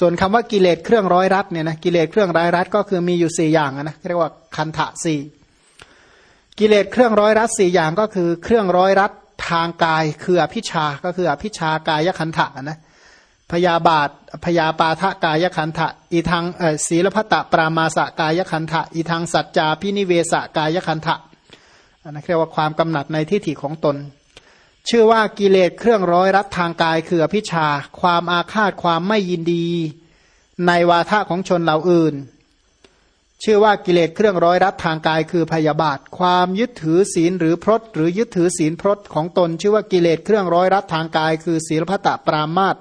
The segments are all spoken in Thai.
ส่วนคำว่ากิเลสเครื่องร้อยรัดเนี่ยนะกิเลสเครื่องร้อยรัดก็คือมีอยู่สี่อย่างนะเรียกว่าคันธะสี่กิเลสเครื่องร้อยรัดสี่อย่างก็คือเครื่องร้อยรัดทางกายคืออภิชาก็คืออภิชากายคันธะนะพยาบาทพยาปาทะกายคันธะอีทางศีลพัตตปรามาสกายคันธะอีทางสัจจาพินิเวสกายคันธะนนั้นเรียกว่าความกำหนัดในทิฏฐิของตน ชื่อว่ากิเลสเครื่องร้อยรัดทางกายคืออภิชา ความอาฆาตความไม่ยินดี ในวาทะของชนเหล่าอื่น ชื่อว่ากิเลสเครื่องร้อยรัดทางกายคือพยาบาท ความยึดถือศีลหรือพรตหรือยึดถือศีลพรตของตน ชื่อว่ากิเลสเครื่องร้อยรัดทางกาย คือศีลพัตตปรามาต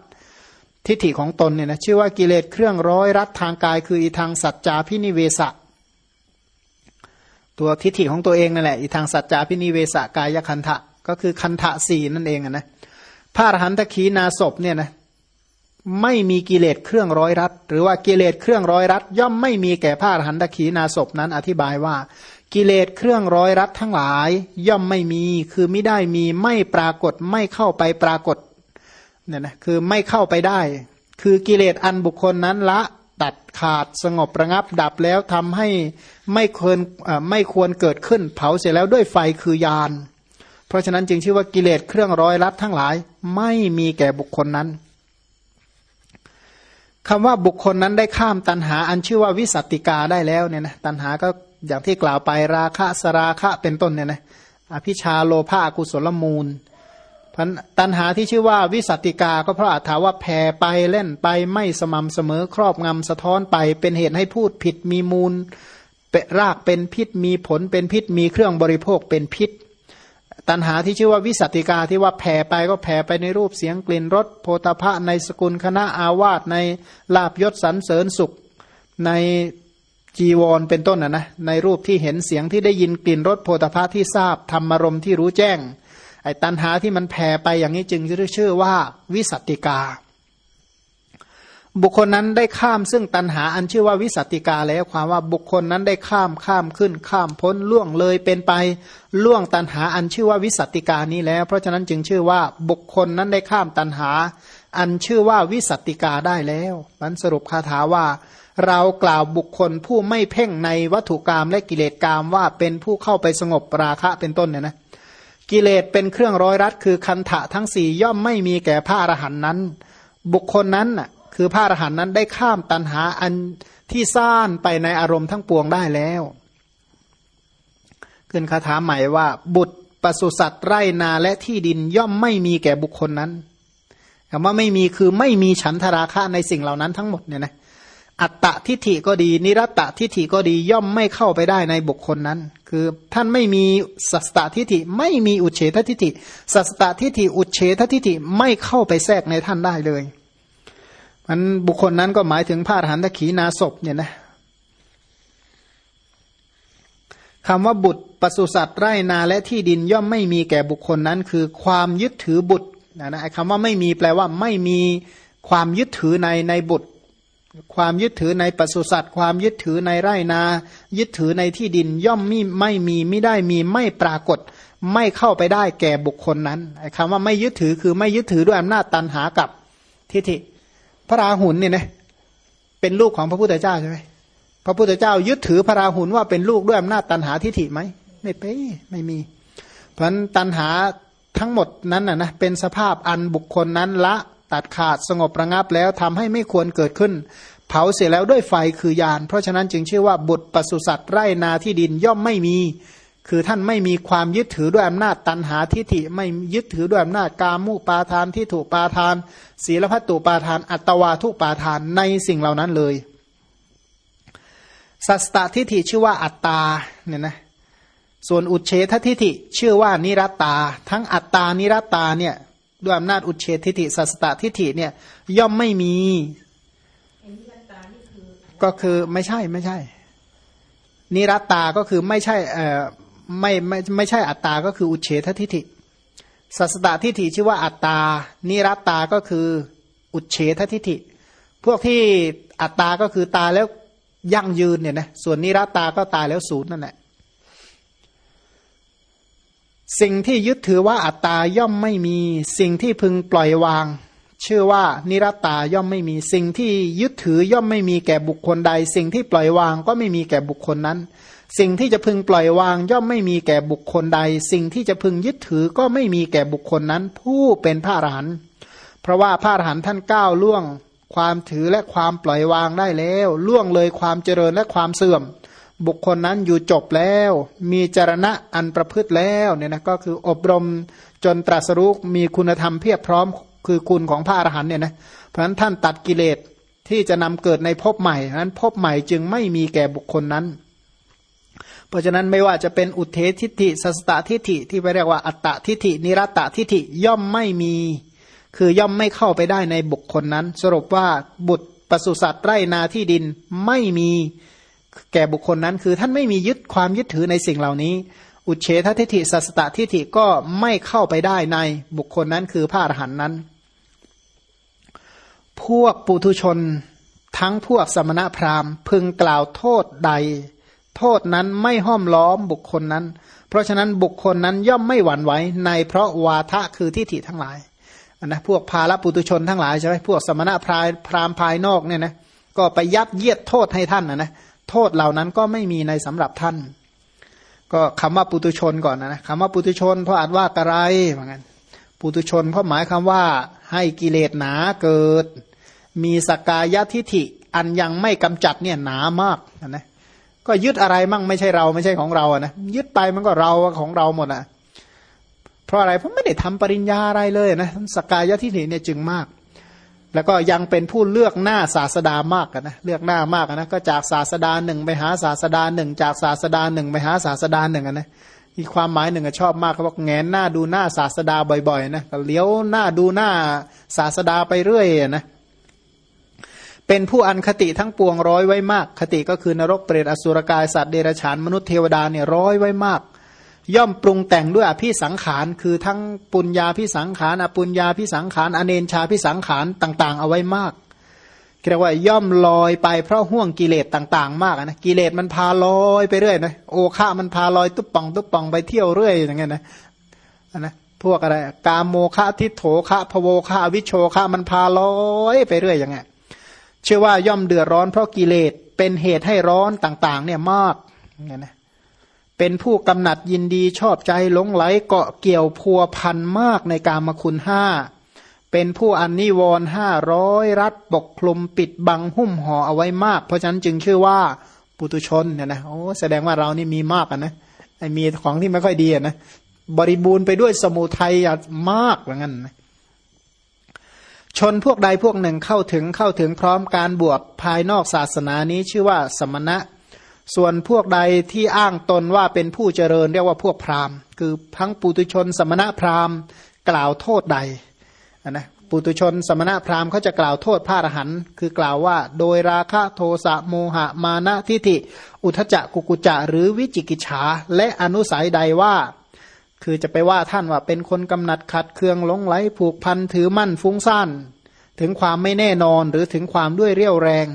ทิฏฐิของตนเนี่ยนะชื่อว่ากิเลสเครื่องร้อยรัดทางกาย คืออีทางสัจจาพินิเวสะตัวทิฏฐิของตัวเองนั่นแหละอีทางสัจจาพินิเวสกายคันทะ ก็คือคันทะสี่นั่นเองนะพระอรหันตขีนาศพเนี่ยนะไม่มีกิเลสเครื่องร้อยรัดหรือว่ากิเลสเครื่องร้อยรัดย่อมไม่มีแก่พระอรหันตขีนาศพนั้นอธิบายว่า กิเลสเครื่องร้อยรัดทั้งหลาย ย่อมไม่มีคือไม่ได้มีไม่ปรากฏไม่เข้าไปปรากฏเนี่ยนะคือไม่เข้าไปได้ คือกิเลสอันบุคคลนั้นละตัดขาดสงบระงับดับแล้วทำให้ไม่ควรไม่ควรเกิดขึ้น เผาเสร็จแล้วด้วยไฟคือยาน เพราะฉะนั้นจึงชื่อว่ากิเลสเครื่องร้อยรัดทั้งหลายไม่มีแก่บุคคลนั้นคำว่าบุคคลนั้นได้ข้ามตันหาอันชื่อว่าวิสัติกาได้แล้วเนี่ยนะตันหาก็อย่างที่กล่าวไปราคะสราคะเป็นต้นเนี่ยนะอภิชาโลภากุศลมูลพันตันหาที่ชื่อว่าวิสัติกาก็เพราะอาถาว่าแผ่ไปเล่นไปไม่สม่ำเสมอครอบงำสะท้อนไปเป็นเหตุให้พูดผิดมีมูลเปรากเป็นพิษมีผลเป็นพิษมีเครื่องบริโภคเป็นพิษ ตันหาที่ชื่อว่าวิสัติกาที่ว่าแผ่ไปก็แผ่ไปในรูปเสียงกลิ่นรสโพธพะในสกุลคณะอาวาสในลาบยศสรรเสริญสุข ในจีวรเป็นต้นนะนะในรูปที่เห็นเสียงที่ได้ยินกลิ่นรสโพธพะที่ทราบธรรมารมที่รู้แจ้งไอ้ตันหาที่มันแผ่ไปอย่างนี้จึงชื่อว่าวิสัติกา บุคคลนั้นได้ข้ามซึ่งตันหาอันชื่อว่าวิสัติกาแล้วความว่าบุคคลนั้นได้ข้ามข้ามขึ้น ข้ามพ้นล่วงเลยเป็นไปล่วงตันหาอันชื่อว่าวิสัติกานี้แล้ว เพราะฉะนั้นจึงชื่อว่าบุคคลนั้นได้ข้ามตันหา อันชื่อว่าวิสัติกาได้แล้วมันสรุปคาถาว่า เรากล่าวบุคคลผู้ไม่เพ่งในวัตถุกรรมและกิเลสกรรมว่าเป็นผู้เข้าไปสงบราคะเป็นต้นเนี่ยนะกิเลสเป็นเครื่องร้อยรัดคือคันถะทั้งสี่ย่อมไม่มีแก่พระอรหันต์นั้น บุคคลนั้นน่ะ คือพระอรหันต์นั้นได้ข้ามตันหาอันที่ซ่านไปในอารมณ์ทั้งปวงได้แล้ว ขึ้นคาถาใหม่ว่า บุตรปศุสัตว์ไร่นาและที่ดินย่อมไม่มีแก่บุคคลนั้นคำว่าไม่มีคือไม่มีฉันทราคะในสิ่งเหล่านั้นทั้งหมดเนี่ยนะอัตตะทิฏฐิก็ดี นิรัตตทิฏฐิก็ดีย่อมไม่เข้าไปได้ในบุคคลนั้น คือท่านไม่มีสัสตทิฏฐิไม่มีอุเฉททิฏฐิสัสตทิฏฐิอุเฉททิฏฐิไม่เข้าไปแทรกในท่านได้เลย มันบุคคลนั้นก็หมายถึงพระอรหันตขีนาศพเนี่ยนะคำว่าบุตรปศุสัตว์ไร่นาและที่ดินย่อมไม่มีแก่บุคคลนั้น คือความยึดถือบุตรนะนะคำว่าไม่มีแปลว่าไม่มีความยึดถือในในบุตร ความยึดถือในปศุสัตว์ ความยึดถือในไร่นา ยึดถือในที่ดินย่อมม่ไม่มีไม่ได้มีไม่ปรากฏ ไม่เข้าไปได้แก่บุคคลนั้นคำว่าไม่ยึดถือคือไม่ยึดถือด้วยอำนาจตันหากับทิฏฐิ พระราหุลเนี่ยนะเป็นลูกของพระพุทธเจ้าใช่ไหมพระพุทธเจ้ายึดถือพระราหุลว่าเป็นลูกด้วยอำนาจตันหาทิฏฐิไหมไม่เป็นไม่มี เพราะนั้นตันหาทั้งหมดนั้นนะนะเป็นสภาพอันบุคคลนั้นละตัดขาดสงบระงับแล้วทำให้ไม่ควรเกิดขึ้น เผาเสียแล้วด้วยไฟคือยาน เพราะฉะนั้นจึงชื่อว่าบุตรปศุสัตว์ไร่นาที่ดินย่อมไม่มี คือท่านไม่มีความยึดถือด้วยอำนาจตันหาทิฏฐิไม่ยึดถือด้วยอำนาจกามุปาทานที่ถูกปาทาน ศีลพัตตุปาทาน อัตวาทุปาทานในสิ่งเหล่านั้นเลย สัสตทิฏฐิชื่อว่าอัตตาเนี่ยนะส่วนอุเฉททิฏฐิชื่อว่านิรัตตา ทั้งอัตตานิรัตตาเนี่ยด้วยอำนาจอุเฉททิฏฐิสัสตทิฏฐิเนี่ยย่อมไม่มีก็คือไม่ใช่ไม่ใช่ นิรัตตาก็คือไม่ใช่เอ่อ ไม่ไม่ไม่ใช่อัตตา ก็คืออุเฉททิฏฐิสัสตทิฏฐิชื่อว่าอัตตา นิรัตตา ก็คืออุเฉททิฏฐิ พวกที่อัตตา ก็คือตายแล้วยั่งยืนเนี่ยนะ ส่วนนิรัตตา ก็ตายแล้วศูนย์นั่นแหละ สิ่งที่ยึดถือว่าอัตตาย่อมไม่มี สิ่งที่พึงปล่อยวาง ชื่อว่านิรัตาย่อมไม่มี สิ่งที่ยึดถือย่อมไม่มีแก่บุคคลใด สิ่งที่ปล่อยวางก็ไม่มีแก่บุคคลนั้น สิ่งที่จะพึงปล่อยวางย่อมไม่มีแก่บุคคลใด สิ่งที่จะพึงยึดถือก็ไม่มีแก่บุคคลนั้น ผู้เป็นพระอรหันต์เพราะว่าพระอรหันต์ท่านก้าวล่วง ความถือและความปล่อยวางได้แล้ว ล่วงเลยความเจริญและความเสื่อม บุคคลนั้นอยู่จบแล้ว มีจรณะอันประพฤติแล้วเนี่ยนะก็คืออบรมจนตรัสรู้มีคุณธรรมเพียบพร้อมคือคุณของพระอรหันต์เนี่ยนะเพราะฉะนั้นท่านตัดกิเลสที่จะนำเกิดในภพใหม่นั้นภพใหม่จึงไม่มีแก่บุคคลนั้น เพราะฉะนั้นไม่ว่าจะเป็นอุเททิฏฐิสัสตทิฏฐิที่ไปเรียกว่าอัตตทิฏฐินิรัตตทิฏฐิย่อมไม่มี คือย่อมไม่เข้าไปได้ในบุคคลนั้น สรุปว่าบุตรปศุสัตว์ไร่นาที่ดินไม่มีแก่บุคคลนั้น คือท่านไม่มียึดความยึดถือในสิ่งเหล่านี้ อุเฉททิฏฐิสัสตทิฏฐิก็ไม่เข้าไปได้ในบุคคลนั้นคือพระอรหันต์นั้น พวกปุถุชนทั้งพวกสมณะพราหมณ์พึงกล่าวโทษใด โทษนั้นไม่ห้อมล้อมบุคคลนั้น เพราะฉะนั้นบุคคลนั้นย่อมไม่หวั่นไหวในเพราะวาทะคือทิฏฐิทั้งหลายนะพวกพาลปุตุชนทั้งหลายใช่ไหมพวกสมณะพรายพราหมณ์ภายนอกเนี่ยนะก็ไปยัดเยียดโทษให้ท่านนะนะโทษเหล่านั้นก็ไม่มีในสำหรับท่าน ก็คำว่าปุตุชนก่อนนะนะคำว่าปุตุชน เพราะอาจว่ากระไรเหมือนกันปุตุชนเพราะหมายคำว่าให้กิเลสหนาเกิด มีสกายทิฐิอันยังไม่กำจัดเนี่ยหนามากนะ ก็ยึดอะไรมั่งไม่ใช่เราไม่ใช่ของเราอะนะยึดไปมันก็เราของเราหมดอะเพราะอะไรเพราะไม่ได้ทำปริญญาอะไรเลยนะสกายทิฐิเนี่ยจึงมาก แล้วก็ยังเป็นผู้เลือกหน้าศาสดามากนะเลือกหน้ามากนะก็จากศาสดาหนึ่งไปหาศาสดาหนึ่งจากศาสดาหนึ่งไปหาศาสดาหนึ่งนะอีกความหมายหนึ่งชอบมากเขาบอกแงนหน้าดูหน้าศาสดาบ่อยๆนะเลี้ยวหน้าดูหน้าศาสดาไปเรื่อยนะเเป็นผู้อันคติทั้งปวงร้อยไว้มาก คติก็คือนรกเปรตอสุรกายสัตว์เดรัจฉานมนุษย์เทวดาเนี่ยร้อยไว้มาก ย่อมปรุงแต่งด้วยอภิสังขาร คือทั้งปุญญาพิสังขารอปุญญาพิสังขารอเนนชาพิสังขารต่าง ๆ เอาไว้มากเรียกว่าย่อมลอยไปเพราะห่วงกิเลสต่าง ๆ มากนะกิเลสมันพาลอยไปเรื่อยนะโอฆะมันพาลอยตุ๊บป่องตุ๊บป่องไปเที่ยวเรื่อยอย่างเงี้ยนะนะพวกอะไรกามโมฆะทิโถฆะพโวฆะวิโชฆะมันพาลอยไปเรื่อยอย่างเงี้ย ชื่อว่าย่อมเดือดร้อนเพราะกิเลสเป็นเหตุให้ร้อนต่างๆ เนี่ยมากเนี่ยนะเป็นผู้กำหนัดยินดีชอบใจหลงไหลเกาะเกี่ยวพัวพันมากในการมคุณห้าเป็นผู้อันนิวรห้าร้อยรัดปกคลุมปิดบังหุ้มห่อเอาไว้มาก เพราะฉะนั้นจึงชื่อว่าปุตุชนเนี่ยนะโอ้แสดงว่าเรานี่มีมากอะนะไอ้มีของที่ไม่ค่อยดีอะนะบริบูรณ์ไปด้วยสมุทัยมากเหมือนกันนะ ชนพวกใดพวกหนึ่งเข้าถึงเข้าถึงพร้อมการบวชภายนอกศาสนานี้ชื่อว่าสมณะ ส่วนพวกใดที่อ้างตนว่าเป็นผู้เจริญเรียกว่าพวกพราหมณ์ คือทั้งปุตุชนสมณะพราหมณ์ กล่าวโทษใดนะปุตุชนสมณะพราหมณ์เขาจะกล่าวโทษพระอรหันต์คือกล่าวว่า โดยราคะโทสะโมหะมานะทิฏฐิอุทจักกุกุจะหรือวิจิกิจฉาและอนุสัยใดว่า คือจะไปว่าท่านว่าเป็นคนกำหนัดขัดเคืองหลงไหลผูกพันถือมั่นฟุ้งซ่านถึงความไม่แน่นอนหรือถึงความด้วยเรี่ยวแรง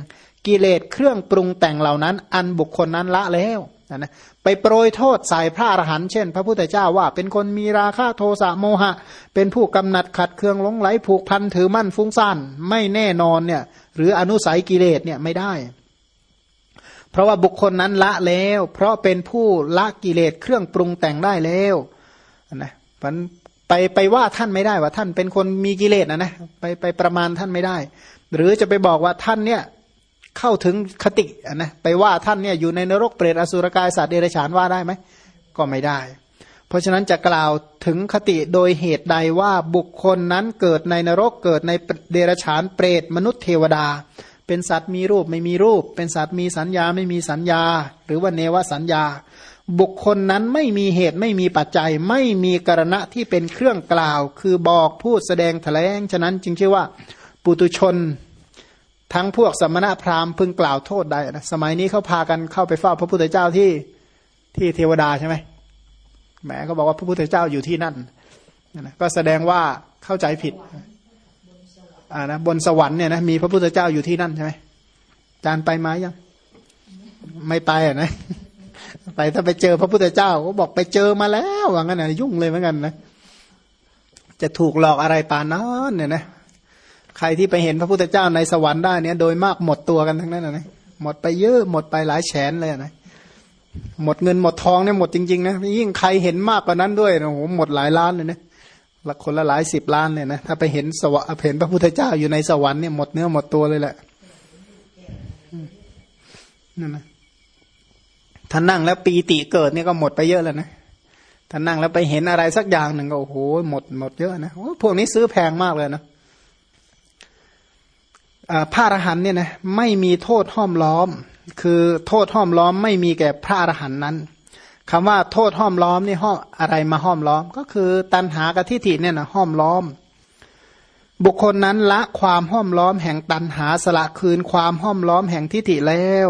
กิเลสเครื่องปรุงแต่งเหล่านั้น อันบุคคลนั้นละแล้วนะไปโปรยโทษใส่พระอรหันต์เช่น พระพุทธเจ้าว่าเป็นคนมีราคะโทสะโมหะ เป็นผู้กำหนัดขัดเคืองหลงไหลผูกพันถือมั่นฟุ้งซ่านไม่แน่นอนเนี่ยหรืออนุสัยกิเลสเนี่ยไม่ได้ เพราะว่าบุคคลนั้นละแล้ว เพราะเป็นผู้ละกิเลสเครื่องปรุงแต่งได้แล้ว นะมันไปไปว่าท่านไม่ได้ว่าท่านเป็นคนมีกิเลสนะนะไปไปประมาณท่านไม่ได้ หรือจะไปบอกว่าท่านเนี่ยเข้าถึงคตินะไปว่าท่านเนี่ยอยู่ในนรกเปรตอสุรกายสัตว์เดรัจฉานว่าได้ไหมก็ไม่ได้ เพราะฉะนั้นจะกล่าวถึงคติโดยเหตุใดว่าบุคคลนั้นเกิดในนรกเกิดในเดรัจฉานเปรตมนุษย์เทวดา เป็นสัตว์มีรูปไม่มีรูป เป็นสัตว์มีสัญญาไม่มีสัญญา หรือว่าเนวสัญญา บุคคลนั้นไม่มีเหตุไม่มีปัจจัย ไม่มีกรณะที่เป็นเครื่องกล่าว คือบอกพูดแสดงแถลงฉะนั้นจึงชื่อว่า ปุตุชน ทั้งพวกสมณะพราหมณ์พึงกล่าวโทษได้นะสมัยนี้เขาพากันเข้าไปเฝ้าพระพุทธเจ้าที่ที่เทวดาใช่ไหมแหมเขาบอกว่าพระพุทธเจ้าอยู่ที่นั่นนะก็แสดงว่าเข้าใจผิดอ่านะบนสวรรค์เนี่ยนะมีพระพุทธเจ้าอยู่ที่นั่นใช่ไหมจานไปไหมยังไม่ไปอะนะ ไปถ้าไปเจอพระพุทธเจ้าก็บอกไปเจอมาแล้วว่างั้นนะยุ่งเลยเหมือนกันนะจะถูกหลอกอะไรปานนั้นเนี่ยนะใครที่ไปเห็นพระพุทธเจ้าในสวรรค์ได้เนี่ยโดยมากหมดตัวกันทั้งนั้นนะหมดไปเยอะหมดไปหลายแสนเลยนะหมดเงินหมดทองเนี่ยหมดจริงๆนะยิ่งใครเห็นมากกว่านั้นด้วยโอ้โหหมดหลายล้านเลยนะละคนละหลายสิบล้านเลยนะถ้าไปเห็นสวรรค์เห็นพระพุทธเจ้าอยู่ในสวรรค์เนี่ยหมดเนื้อหมดตัวเลยแหละนั่นนะ ถ้านั่งแล้วปีติเกิดเนี่ยก็หมดไปเยอะแล้วนะถ้านั่งแล้วไปเห็นอะไรสักอย่างหนึ่งก็โอ้โหหมดหมดเยอะนะพวกนี้ซื้อแพงมากเลยนะพระอรหันเนี่ยนะไม่มีโทษห้อมล้อม คือโทษห้อมล้อมไม่มีแก่พระอรหันนั้นคำว่าโทษห้อมล้อมนี่ห้ออะไรมาห้อมล้อม ก็คือตันหากับทิฏฐิเนี่ยนะห้อมล้อม บุคคลนั้นละความห้อมล้อมแห่งตันหาสละคืนความห้อมล้อมแห่งทิฏฐิแล้ว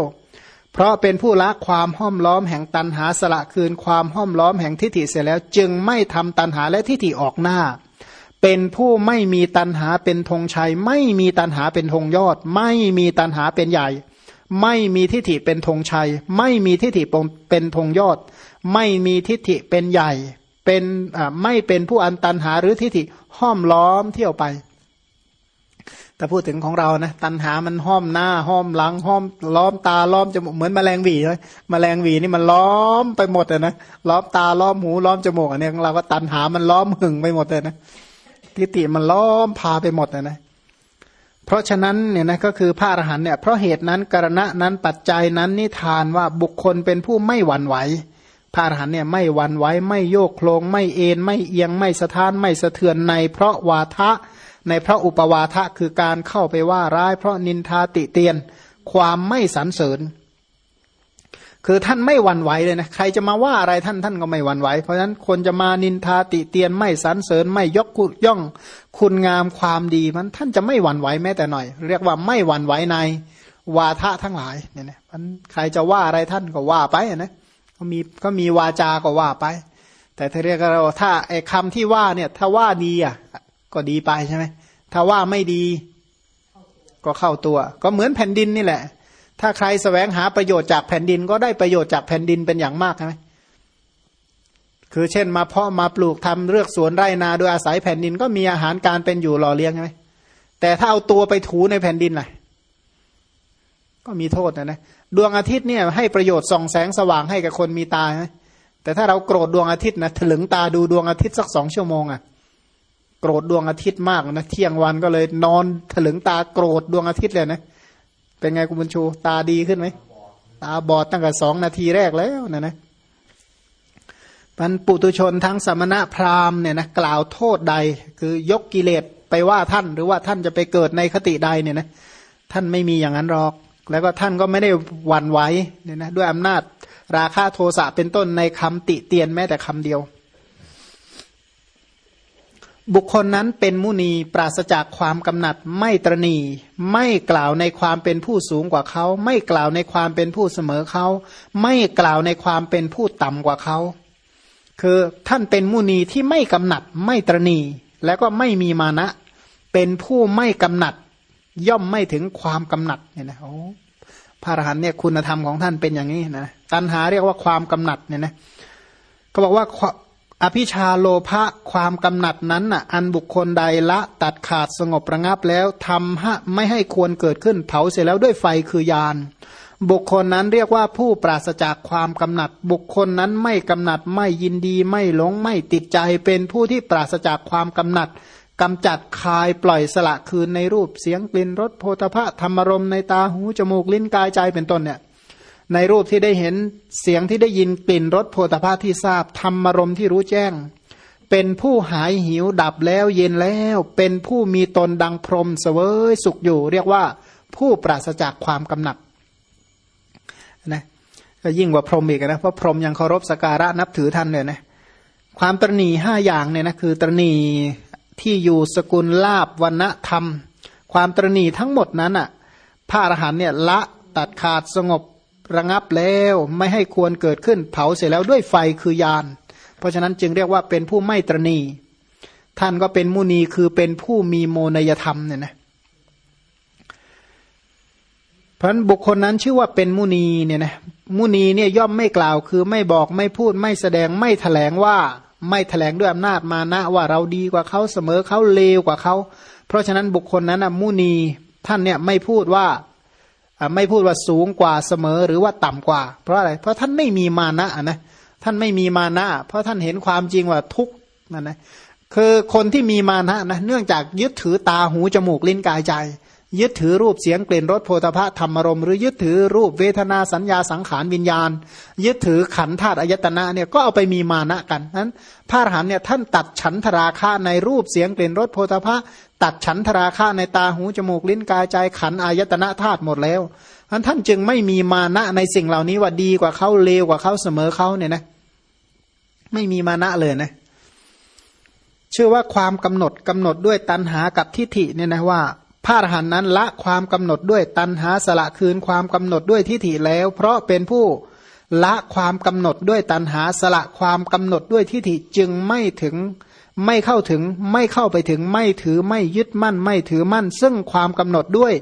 เพราะเป็นผู้ละความห้อมล้อมแห่งตันหาสละคืนความห้อมล้อมแห่งทิฏฐิเสร็จแล้ว จึงไม่ทำตันหาและทิฏฐิออกหน้า เป็นผู้ไม่มีตันหาเป็นธงชัย ไม่มีตันหาเป็นธงยอด ไม่มีตันหาเป็นใหญ่ ไม่มีทิฏฐิเป็นธงชัย ไม่มีทิฏฐิเป็นธงยอด ไม่มีทิฏฐิเป็นใหญ่ เป็นไม่เป็นผู้อันตันหาหรือทิฏฐิห้อมล้อมเที่ยวไป ถ้าพูดถึงของเรานะตันหามันห้อมหน้าห้อมหลังห้อมล้อมตาล้อมจมูกเหมือนแมลงวีเลยแมลงวีนี่มันล้อมไปหมดเลยนะล้อมตาล้อมหูล้อมจมูกอันนี้ของเราก็ตันหามันล้อมหึงไปหมดเลยนะทิฏฐิมันล้อมพาไปหมดเลยนะเพราะฉะนั้นเนี่ยนะก็คือพระอรหันเนี่ยเพราะเหตุนั้นกรณะนั้นปัจจัยนั้นนิทานว่าบุคคลเป็นผู้ไม่หวั่นไหวพระอรหันเนี่ยไม่หวั่นไหวไม่โยกโคลงไม่เอ็นไม่เอียงไม่สะท้านไม่สะเทือนใน เพราะวาทะ ในพระอุปวาทะคือการเข้าไปว่าร้าย เพราะนินทาติเตียนความไม่สรรเสริญ คือท่านไม่หวั่นไหวเลยนะใครจะมาว่าอะไรท่านท่านก็ไม่หวั่นไหว เพราะฉะนั้นคนจะมานินทาติเตียนไม่สรรเสริญ ไม่ยกย่องคุณงามความดีมันท่านจะไม่หวั่นไหวแม้แต่หน่อย เรียกว่าไม่หวั่นไหวในวาทะทั้งหลายเนี่ยนะมันใครจะว่าอะไรท่านก็ว่าไปนะก็มีก็มีวาจาก็ว่าไป แต่ถ้าเรียกเราถ้าไอ้คำที่ว่าเนี่ยถ้าว่าดีอะ ก็ดีไปใช่ไหมถ้าว่าไม่ดี ก็เข้าตัว ก็เหมือนแผ่นดินนี่แหละ ถ้าใครสแสวงหาประโยชน์จากแผ่นดินก็ได้ประโยชน์จากแผ่นดินเป็นอย่างมากใช่ไหมคือเช่นมาเพาะมาปลูกทำเลือกสวนไร่นาโดยอาศัยแผ่นดินก็มีอาหารการเป็นอยู่หล่อเลี้ยงใช่ไหมแต่ถ้าเอาตัวไปถูในแผ่นดินล่ะ ก็มีโทษนะนะดวงอาทิตย์เนี่ย ให้ประโยชน์ส่องแสงสว่างให้กับคนมีตาใช่ไหมแต่ถ้าเราโกรธดวงอาทิตย์นะถลึงตาดูดวงอาทิตย์สักสองชั่วโมงอะ่ะ โกรธดวงอาทิตย์มากนะเที่ยงวันก็เลยนอนถลึงตาโกรธดวงอาทิตย์เลยนะเป็นไงคุณบุญชูตาดีขึ้นไหมตาบอดตั้งแต่สองนาทีแรกแล้วนะนะพันปุตุชนทั้งสมณะพราหมณ์เนี่ยนะกล่าวโทษใด คือยกกิเลสไปว่าท่าน หรือว่าท่านจะไปเกิดในคติใดเนี่ยนะท่านไม่มีอย่างนั้นหรอก แล้วก็ท่านก็ไม่ได้หวั่นไหวเนี่ยนะด้วยอำนาจราคาโทสะเป็นต้นในคำติเตียนแม้แต่คำเดียว บุคคลนั้นเป็นมุนีปราศจากความกำหนัดไม่ตรณีไม่กล่าวในความเป็นผู้สูงกว่าเขา ไม่กล่าวในความเป็นผู้เสมอเขา ไม่กล่าวในความเป็นผู้ต่ำกว่าเขา คือท่านเป็นมุนีที่ไม่กำหนัดไม่ตรณี แล้วก็ไม่มีมานะ เป็นผู้ไม่กำหนัด ย่อมไม่ถึงความกำหนัดเนี่ยนะโอ้พระอรหันเนี่ยคุณธรรมของท่านเป็นอย่างนี้นะตัณหาเรียกว่าความกำหนัดเนี่ยนะก็บอกว่า อภิชาโลภะความกำหนัดนั้นน่ะอันบุคคลใดละตัดขาดสงบระงับแล้วทำให้ไม่ให้ควรเกิดขึ้นเผาเสร็จแล้วด้วยไฟคือยาน บุคคลนั้นเรียกว่าผู้ปราศจากความกำหนัด บุคคลนั้นไม่กำหนัดไม่ยินดีไม่หลงไม่ติดใจเป็นผู้ที่ปราศจากความกำหนัดกำจัดคายปล่อยสละคืนในรูปเสียงกลิ่นรสโพธพะธรรมรมในตาหูจมูกลิ้นกายใจเป็นต้นเนี่ย ในรูปที่ได้เห็นเสียงที่ได้ยินกลิ่นรสโพธภาที่ทราบธรรมรมที่รู้แจ้ง เป็นผู้หายหิวดับแล้วเย็นแล้ว เป็นผู้มีตนดังพรมเสวยสุขอยู่ เรียกว่าผู้ปราศจากความกำหนัดนะก็ยิ่งกว่าพรหมอีกนะเพราะพรหมยังเคารพสการะนับถือท่านเลยนะความตรณีห้าอย่างเนี่ยนะคือตรณีที่อยู่สกุลลาบวันธรรม ความตรณีทั้งหมดนั้นอะพระอรหันเนี่ยละตัดขาดสงบ ระงับแล้วไม่ให้ควรเกิดขึ้นเผาเสร็จแล้วด้วยไฟคือยาน เพราะฉะนั้นจึงเรียกว่าเป็นผู้ไม่ตรณี ท่านก็เป็นมุนีคือเป็นผู้มีโมนยธรรมเนี่ยนะเพราะบุคคลนั้นชื่อว่าเป็นมุนีเนี่ยนะมุนีเนี่ยย่อมไม่กล่าวคือไม่บอกไม่พูดไม่แสดงไม่แถลงว่าไม่แถลงด้วยอำนาจมานะว่าเราดีกว่าเขาเสมอเขาเลวกว่าเขา เพราะฉะนั้นบุคคลนั้นมุนีท่านเนี่ยไม่พูดว่า ไม่พูดว่าสูงกว่าเสมอหรือว่าต่ำกว่า เพราะอะไร เพราะท่านไม่มีมานะนะท่านไม่มีมานะ เพราะท่านเห็นความจริงว่าทุกนั่นนะคือคนที่มีมานะนะเนื่องจากยึดถือตาหูจมูกลิ้นกายใจ ยึดถือรูปเสียงกลิ่นรสโพธพะธรรมรมหรือยึดถือรูปเวทนาสัญญาสังขารวิญญาณ ยึดถือขันธาตุอายตนะเนี่ยก็เอาไปมีมานะกันนั้นพระอรหันเนี่ยท่านตัดฉันทราคะในรูปเสียงกลิ่นรสโพธพะตัดฉันทราคะในตาหูจมูกลิ้นกายใจขันอายตนะธาตุหมดแล้วนั้นท่านจึงไม่มีมานะในสิ่งเหล่านี้ว่าดีกว่าเขาเลวกว่าเขาเสมอเขาเนี่ยนะไม่มีมานะเลยนะเชื่อว่าความกำหนดกำหนดด้วยตัณหากับทิฏฐิเนี่ยนะว่า พระอรหันต์นั้นละความกำหนดด้วยตันหาสละคืนความกำหนดด้วยทิฏฐิแล้ว เพราะเป็นผู้ละความกำหนดด้วยตันหาสละความกำหนดด้วยทิฏฐิจึงไม่ถึงไม่เข้าถึงไม่เข้าไปถึงไม่ถือไม่ยึดมั่น ไม่ถือมั่น ซึ่งความกำหนดด้วย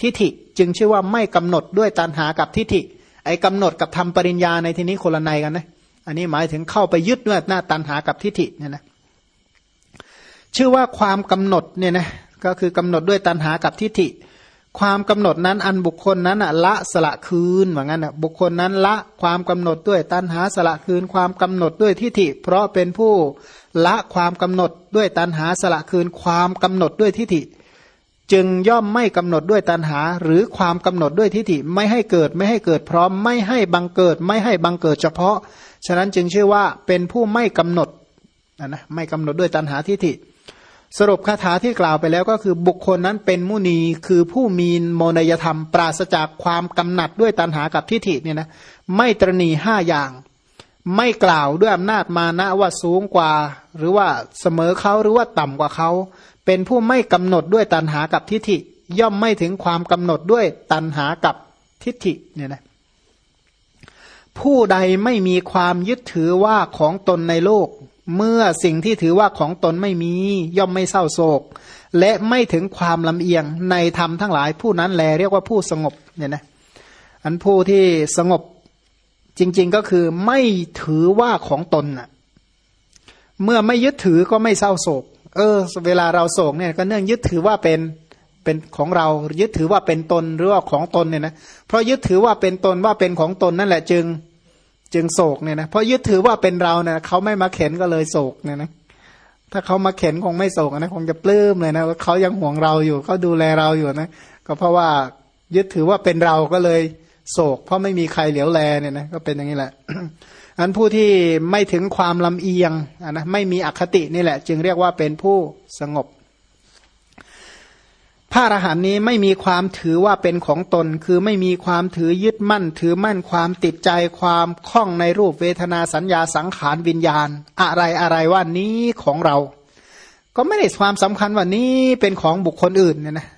ทิฏฐิจึงชื่อว่าไม่กำหนดด้วยตันหากับทิฏฐิ ไอ้กำหนดกับทำปริญญาในที่นี้คนละในกันนะอันนี้หมายถึงเข้าไปยึดด้วยหน้าตันหากับทิฏฐิเนี่ยนะชื่อว่าความกำหนดเนี่ยนะ ก็คือกำหนดด้วยตันหากับทิฏฐิ ความกำหนดนั้นอันบุคคลนั้นละสละคืนเหมือนกันบุคคลนั้นละความกำหนดด้วยตันหาสละคืน ความกำหนดด้วยทิฏฐิ เพราะเป็นผู้ละความกำหนดด้วยตันหาสละคืน ความกำหนดด้วยทิฏฐิ จึงย่อมไม่กำหนดด้วยตันหา หรือความกำหนดด้วยทิฏฐิไม่ให้เกิดไม่ให้เกิดพร้อมไม่ให้บังเกิดไม่ให้บังเกิดเฉพาะ ฉะนั้นจึงชื่อว่าเป็นผู้ไม่กำหนดนะไม่กำหนดด้วยตันหาทิฏฐิ สรุปคาถาที่กล่าวไปแล้วก็คือบุคคลนั้นเป็นมุนีคือผู้มีโมนยธรรม ปราศจากความกำหนัดด้วยตัณหากับทิฏฐิเนี่ยนะไม่ตรณีห้าอย่าง ไม่กล่าวด้วยอำนาจมานะว่าสูงกว่า หรือว่าเสมอเขาหรือว่าต่ำกว่าเขา เป็นผู้ไม่กำหนดด้วยตัณหากับทิฏฐิ ย่อมไม่ถึงความกำหนดด้วยตัณหากับทิฏฐิเนี่ยนะผู้ใดไม่มีความยึดถือว่าของตนในโลก เมื่อสิ่งที่ถือว่าของตนไม่มี ย่อมไม่เศร้าโศก และไม่ถึงความลำเอียงในธรรมทั้งหลายผู้นั้นแลเรียกว่าผู้สงบเนี่ยนะอันผู้ที่สงบจริง ๆก็คือไม่ถือว่าของตนน่ะ เมื่อไม่ยึดถือก็ไม่เศร้าโศก เออ เวลาเราโศกเนี่ยก็เนื่องยึดถือว่าเป็นเป็นของเรายึดถือว่าเป็นตนหรือว่าของตนเนี่ยนะเพราะยึดถือว่าเป็นตนว่าเป็นของตนนั่นแหละจึง จึงโศกเนี่ยนะเพราะยึดถือว่าเป็นเราเนี่ยเขาไม่มาเข็นก็เลยโศกเนี่ยนะถ้าเขามาเข็นคงไม่โศกนะคงจะปลื้มเลยนะว่าเขายังห่วงเราอยู่เขาดูแลเราอยู่นะก็เพราะว่ายึดถือว่าเป็นเราก็เลยโศก เพราะไม่มีใครเหลียวแลเนี่ยนะก็เป็นอย่างนี้แหละอันผู้ที่ไม่ถึงความลำเอียงนะไม่มีอคตินี่แหละ จึงเรียกว่าเป็นผู้สงบ พระอรหันต์นี้ไม่มีความถือว่าเป็นของตน คือไม่มีความถือยึดมั่น ถือมั่นความติดใจความคล้องในรูปเวทนาสัญญาสังขารวิญญาณ อะไรอะไรว่านี้ของเรา ก็ไม่ได้ความสำคัญว่านี้เป็นของบุคคลอื่นเนี่ยนะ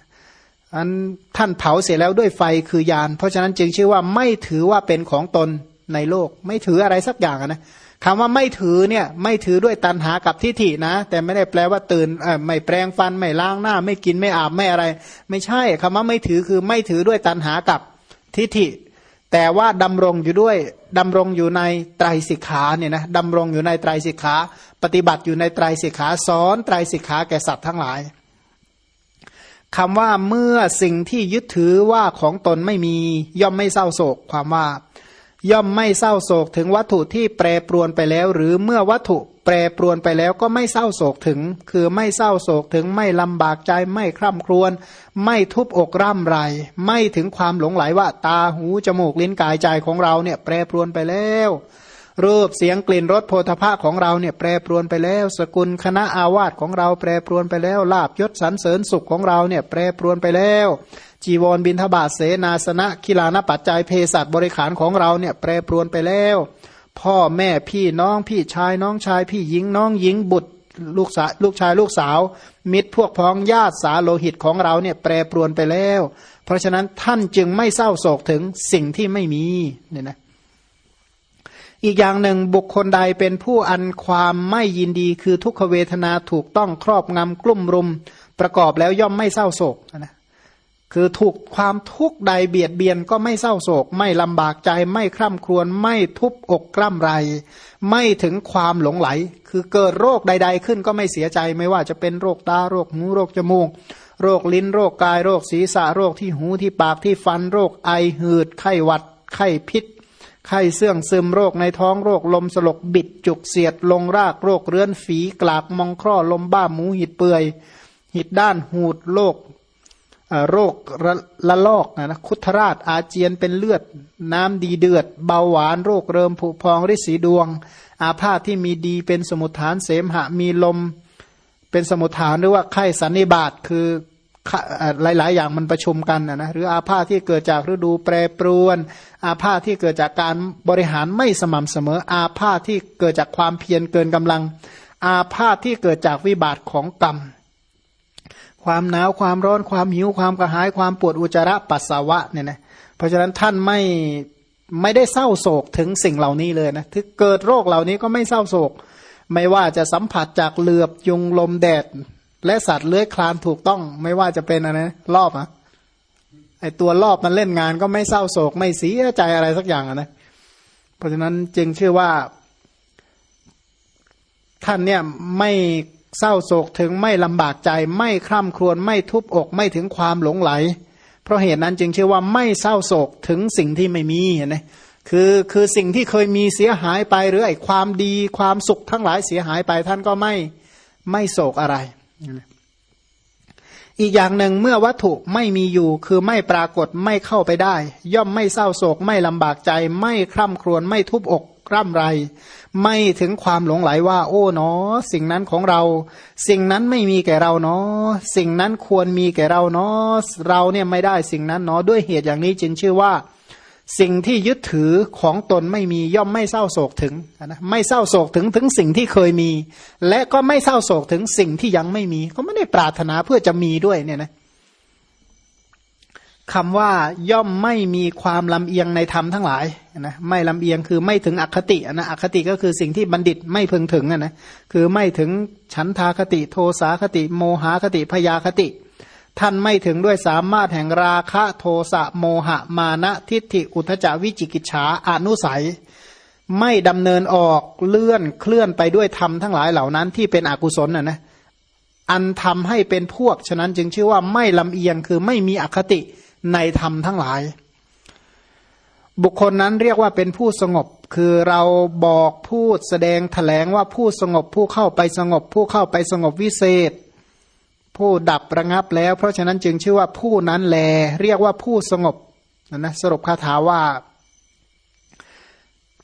อันท่านเผาเสร็จแล้วด้วยไฟคือยาน เพราะฉะนั้นจึงชื่อว่าไม่ถือว่าเป็นของตนในโลก ไม่ถืออะไรสักอย่างนะ คำว่าไม่ถือเนี่ยไม่ถือด้วยตันหากับทิฏฐินะ แต่ไม่ได้แปลว่าตื่นไม่แปลงฟันไม่ล้างหน้า ไม่กินไม่อาบไม่อะไร ไม่ใช่คำว่าไม่ถือคือไม่ถือด้วยตันหากับทิฏฐิ แต่ว่าดำรงอยู่ด้วยดำรงอยู่ในไตรสิกขาเนี่ยนะดำรงอยู่ในไตรสิกขา ปฏิบัติอยู่ในไตรสิกขาสอนไตรสิกขาแก่สัตว์ทั้งหลายคำว่าเมื่อสิ่งที่ยึดถือว่าของตนไม่มีย่อมไม่เศร้าโศกความว่า ย่อมไม่เศร้าโศกถึงวัตถุที่แปรปรวนไปแล้ว หรือเมื่อวัตถุแปรปรวนไปแล้วก็ไม่เศร้าโศกถึง คือไม่เศร้าโศกถึงไม่ลำบากใจไม่คร่ำครวญไม่ทุบอกร่ำไร ไม่ถึงความหลงไหลว่าตาหูจมูกลิ้นกายใจของเราเนี่ยแปรปรวนไปแล้ว รูปเสียงกลิ่นรสโพธภะของเราเนี่ยแปรปรวนไปแล้ว สกุลคณะอาวาสของเราแปรปรวนไปแล้วลาบยศสรรเสริญสุขของเราเนี่ยแปรปรวนไปแล้ว จีวรบินทบาทเสนาสนะคิลานปัจจัยเพศัตบริขารของเราเนี่ยแปรปรวนไปแล้ว พ่อแม่พี่น้องพี่ชายน้องชายพี่หญิงน้องหญิงบุตรลูกสาวลูกชายลูกสาว มิตรพวกพ้องญาติสาโลหิตของเราเนี่ยแปรปรวนไปแล้ว เพราะฉะนั้นท่านจึงไม่เศร้าโศกถึงสิ่งที่ไม่มีเนี่ยนะอีกอย่างหนึ่งบุคคลใดเป็นผู้อันความไม่ยินดีคือทุกขเวทนาถูกต้องครอบงำกลุ่มรุม ประกอบแล้วย่อมไม่เศร้าโศกนะ คือถูกความทุกข์ใดเบียดเบียนก็ไม่เศร้าโศก ไม่ลำบากใจไม่คร่ำครวญไม่ทุบอกกล้ำไร ไม่ถึงความหลงไหล คือเกิดโรคใด ๆ ขึ้นก็ไม่เสียใจไม่ว่าจะเป็นโรคตาโรคหูโรคจมูก โรคลิ้นโรคกายโรคศีรษะโรคที่หูที่ปากที่ฟันโรคไอหืด ไข้หวัด ไข้พิษ ไข้เสื่องซึมโรคในท้องโรคลมสลบบิดจุกเสียดลงรากโรคเรื้อนฝีกลากมองคร่อลมบ้าหมูหิดเปื่อยหิดด้านหูดโรค โรคละลอกนะคุทราชอาเจียนเป็นเลือด น้ำดีเดือด เบาหวานโรคเริมผุพองริสีดวง อาพาธที่มีดีเป็นสมุทฐานเสมหะมีลม เป็นสมุทฐานหรือว่าไข้สันนิบาตคือหลาย ๆ อย่างมันประชุมกันนะหรืออาพาธที่เกิดจากฤดูแปรปรวน อาพาธที่เกิดจากการบริหารไม่สม่ำเสมอ อาพาธที่เกิดจากความเพียรเกินกำลัง อาพาธที่เกิดจากวิบากของกรรม ความหนาวความร้อนความหิวความกระหายความปวดอุจจาระปัสสาวะเนี่ยนะเพราะฉะนั้นท่านไม่ไม่ได้เศร้าโศกถึงสิ่งเหล่านี้เลยนะถึงเกิดโรคเหล่านี้ก็ไม่เศร้าโศก ไม่ว่าจะสัมผัสจากเหลือบยุงลมแดด และสัตว์เลื้อยคลานถูกต้อง ไม่ว่าจะเป็นอะไรรอบอะไอตัวรอบมันเล่นงานก็ไม่เศร้าโศก ไม่เสียใจอะไรสักอย่างนะเพราะฉะนั้นจึงเชื่อว่าท่านเนี่ยไม่ เศร้าโศกถึงไม่ลำบากใจ ไม่คร่ำครวญไม่ทุบอกไม่ถึงความหลงไหล เพราะเหตุนั้นจึงเชื่อว่าไม่เศร้าโศกถึงสิ่งที่ไม่มีเห็นไหมคือคือสิ่งที่เคยมีเสียหายไปหรือไอ้ความดีความสุขทั้งหลายเสียหายไปท่านก็ไม่ไม่โศกอะไร อีกอย่างหนึ่งเมื่อวัตถุไม่มีอยู่ คือไม่ปรากฏไม่เข้าไปได้ ย่อมไม่เศร้าโศก ไม่ลำบากใจ ไม่คร่ำครวญไม่ทุบอกร่ำไร ไม่ถึงความหลงไหลว่า โอ้เนอ สิ่งนั้นของเรา สิ่งนั้นไม่มีแก่เราเนาะสิ่งนั้นควรมีแก่เราเนาะเราเนี่ยไม่ได้สิ่งนั้นเนาะด้วยเหตุอย่างนี้จึงชื่อว่า สิ่งที่ยึดถือของตนไม่มีย่อมไม่เศร้าโศกถึงนะไม่เศร้าโศกถึงถึงสิ่งที่เคยมี และก็ไม่เศร้าโศกถึงสิ่งที่ยังไม่มี ก็ไม่ได้ปรารถนาเพื่อจะมีด้วยเนี่ยนะ คำว่าย่อมไม่มีความลำเอียงในธรรมทั้งหลายนะไม่ลำเอียงคือไม่ถึงอคตินะอคติก็คือสิ่งที่บัณฑิตไม่พึงถึงนะคือไม่ถึงฉันทาคติโทสาคติ โมหาคติพยาคติ ท่านไม่ถึงด้วยสามารถแห่งราคะโทสะโมหะมานะทิฏฐิอุทจาวิจิกิจฉาอนุสัย ไม่ดำเนินออกเลื่อนเคลื่อนไปด้วยธรรมทั้งหลายเหล่านั้นที่เป็นอกุศลนะนะอันทำให้เป็นพวกฉะนั้นจึงชื่อว่าไม่ลำเอียงคือไม่มีอคติ ในธรรมทั้งหลาย บุคคลนั้นเรียกว่าเป็นผู้สงบ คือเราบอกพูดแสดงแถลงว่าผู้สงบผู้เข้าไปสงบ ผู้เข้าไปสงบวิเศษ ผู้ดับระงับแล้ว เพราะฉะนั้นจึงชื่อว่าผู้นั้นแล เรียกว่าผู้สงบนะสรุปคาถาว่า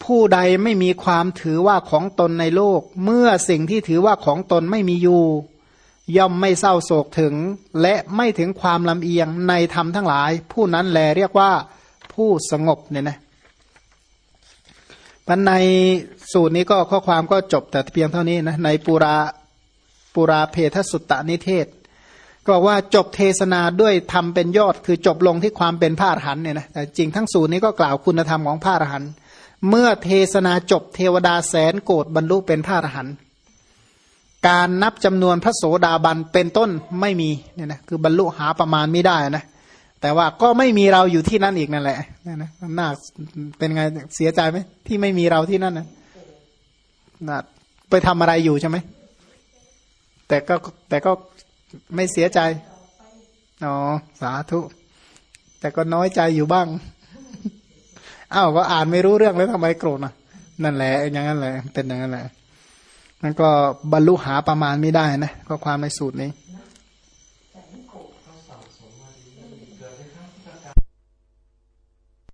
ผู้ใดไม่มีความถือว่าของตนในโลก เมื่อสิ่งที่ถือว่าของตนไม่มีอยู่ ย่อมไม่เศร้าโศกถึง และไม่ถึงความลำเอียงในธรรมทั้งหลาย ผู้นั้นแลเรียกว่าผู้สงบเนี่ยนะปันในสูตรนี้ก็ข้อความก็จบแต่เพียงเท่านี้นะในปุราปุราเพทสุตตนิเทศ ก็ว่าจบเทศนาด้วยทำเป็นยอดคือจบลงที่ความเป็นพระอรหันเนี่ยนะแต่จริงทั้งสูตรนี้ก็กล่าวคุณธรรมของพระอรหันต์เมื่อเทศนาจบเทวดาแสนโกรธบรรลุเป็นพระอรหันต์ การนับจำนวนพระโสดาบันเป็นต้นไม่มีเนี่ยนะคือบรรลุหาประมาณไม่ได้นะแต่ว่าก็ไม่มีเราอยู่ที่นั่นอีกนั่นแหละนี่นะน่าเป็นไงเสียใจไหมที่ไม่มีเราที่นั่นนะน่าไปทำอะไรอยู่ใช่ไหมแต่ก็แต่ก็ไม่เสียใจอ๋อสาธุ แต่ก็น้อยใจอยู่บ้างอ้าวก็อ่านไม่รู้เรื่องแล้วทำไมโกรธอะนั่นแหละอย่างนั้นแหละเป็นอย่างนั้นแหละ นั่นก็บรรลุหาประมาณไม่ได้นะก็ความในสูตรนี้